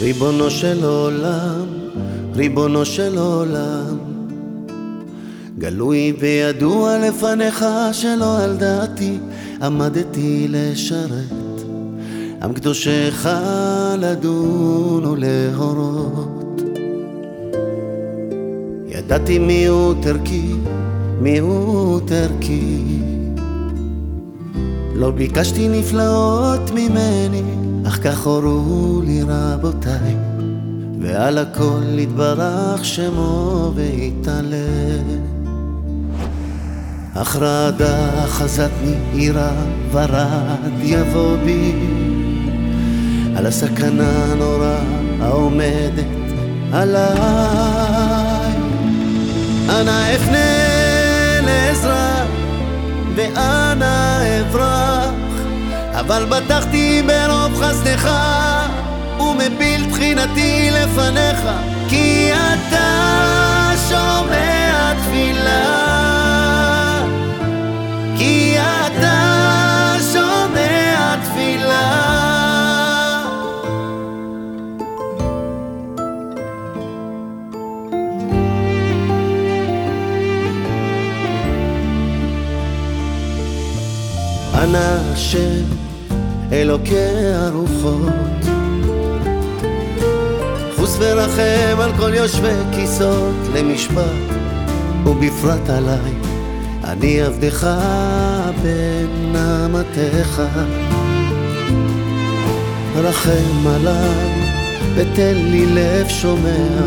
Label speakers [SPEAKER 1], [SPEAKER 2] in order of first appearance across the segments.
[SPEAKER 1] ריבונו של עולם, ריבונו של עולם, גלוי וידוע לפניך שלא על דעתי עמדתי לשרת, עם קדושך לדון ולהורות. ידעתי מיעוט ערכי, מיעוט ערכי, לא ביקשתי נפלאות ממני אך כך הורו לי רבותיי, ועל הכל יתברך שמו ויתעלה. אך רעדה אחזתני עירה ורד יבוא בי על הסכנה הנוראה העומדת עליי. אנא אפנה לעזרה ואנא אבל בטחתי ברוב חסדך ומפיל תחינתי לפניך כי אתה שומע תפילה. כי אתה שומע תפילה. אנא השם אלוקי הרוחות. חוס ורחם על כל יושבי כיסאות למשפט, ובפרט עליי, אני עבדך בן אמתך. רחם עליי ותן לי לב שומע,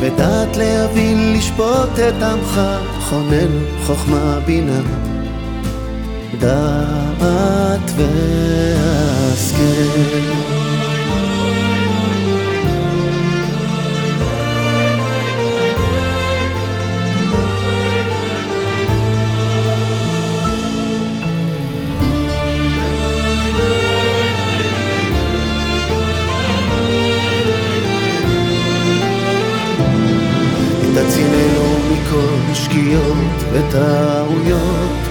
[SPEAKER 1] ודעת להבין לשפוט את עמך, חונן חוכמה בינה. דעת והשכל. תצילנו מכל שגיאות וטעויות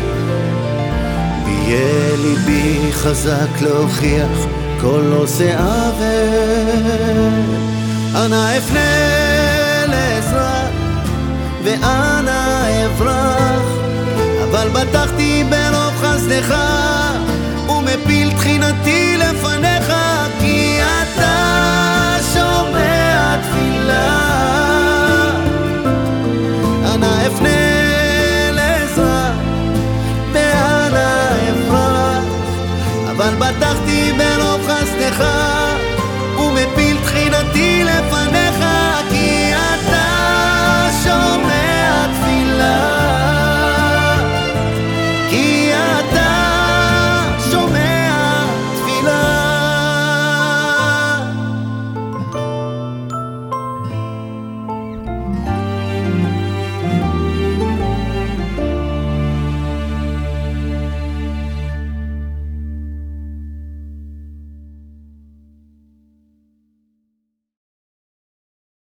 [SPEAKER 1] יהיה ליבי חזק להוכיח כל עושה עוול. אנא אפנה לעזרה ואנא אברח, אבל בטחתי ברוב חסדך ומפיל תחינתי לפניך שכבתי ברוב חסדך, ומפיל תחינתי לבד.